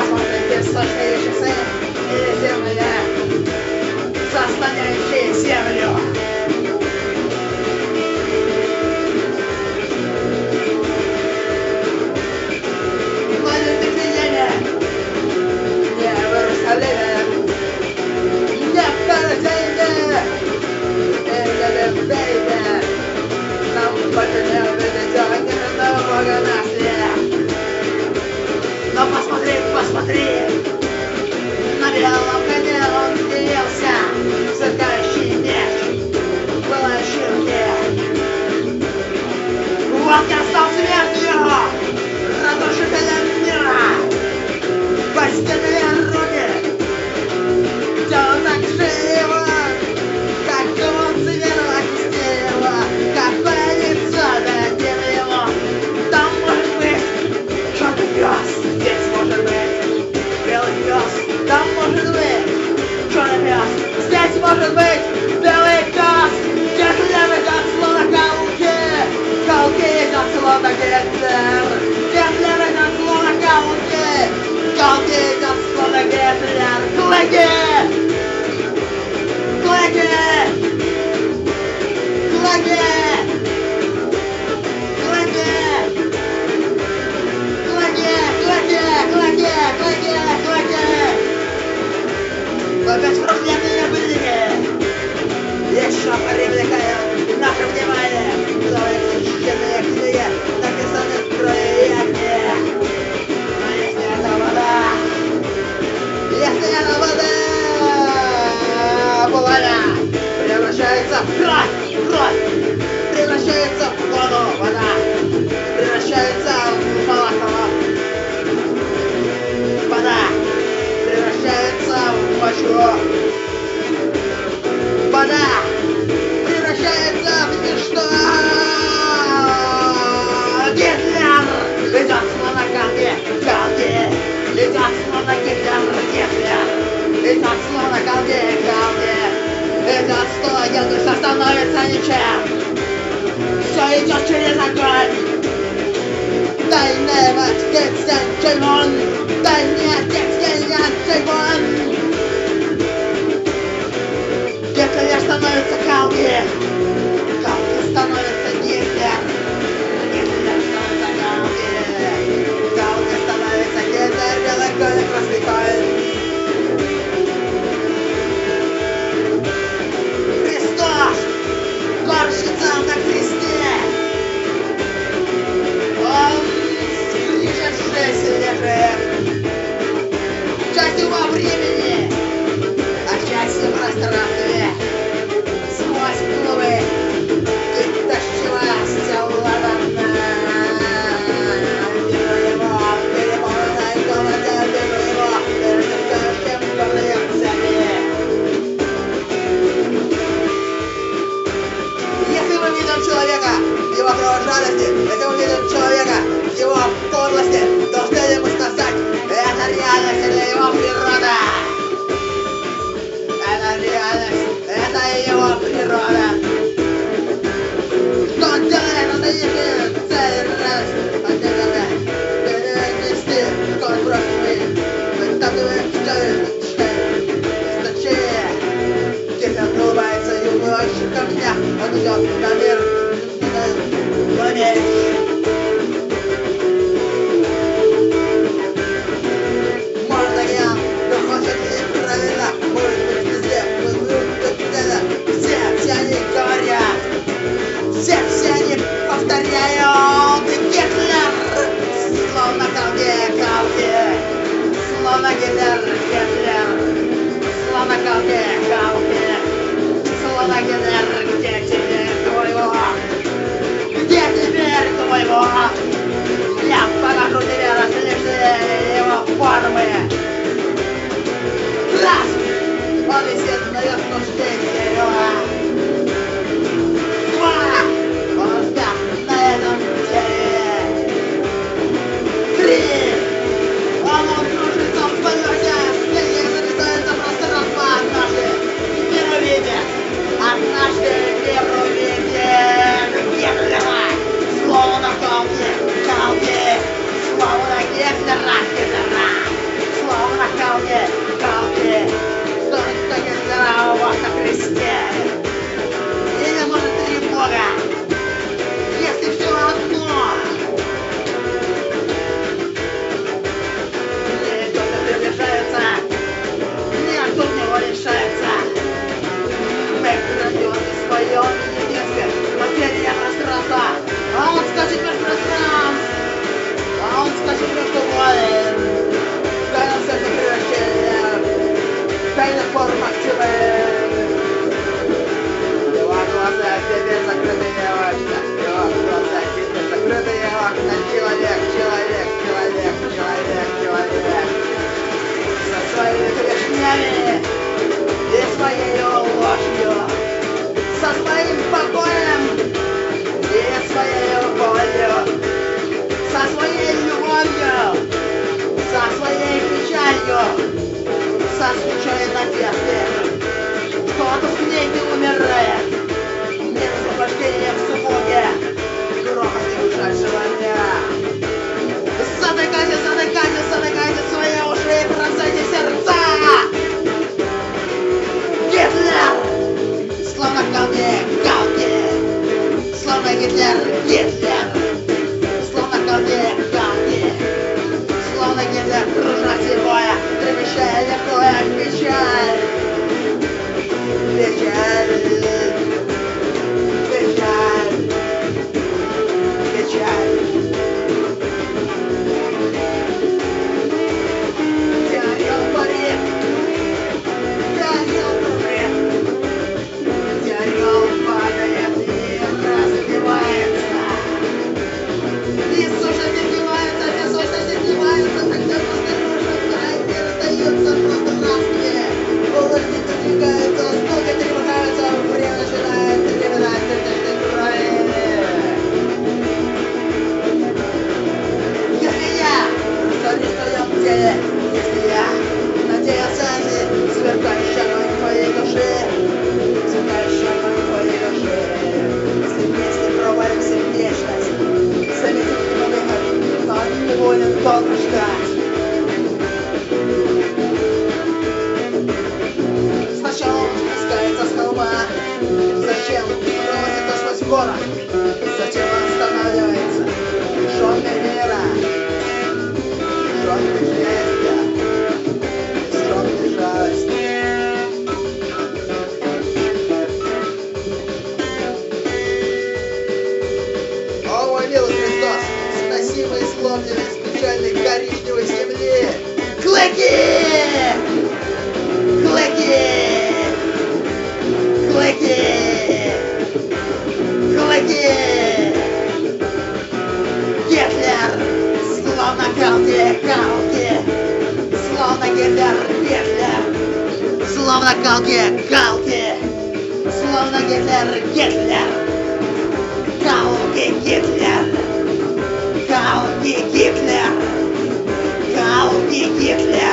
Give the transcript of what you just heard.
Сосредоточься, земля, застанет землю. становится ничем. Все идет через огонь. They never get sent to one. They never get sent to one. somebody to come yeah. подняться наверх, наверх. Slovakia, Slovakia, Slovakia. Правда, человек, человек, человек, человек, человек. Со своими грешнями и своей Гитлер! Гитлер! Словно Калди, Калди! Словно Гитлер, Гитлер! Словно Калди, Калди! Словно Гитлер, Гитлер! Калди, Гитлер! Калди, Гитлер! Калди, Гитлер!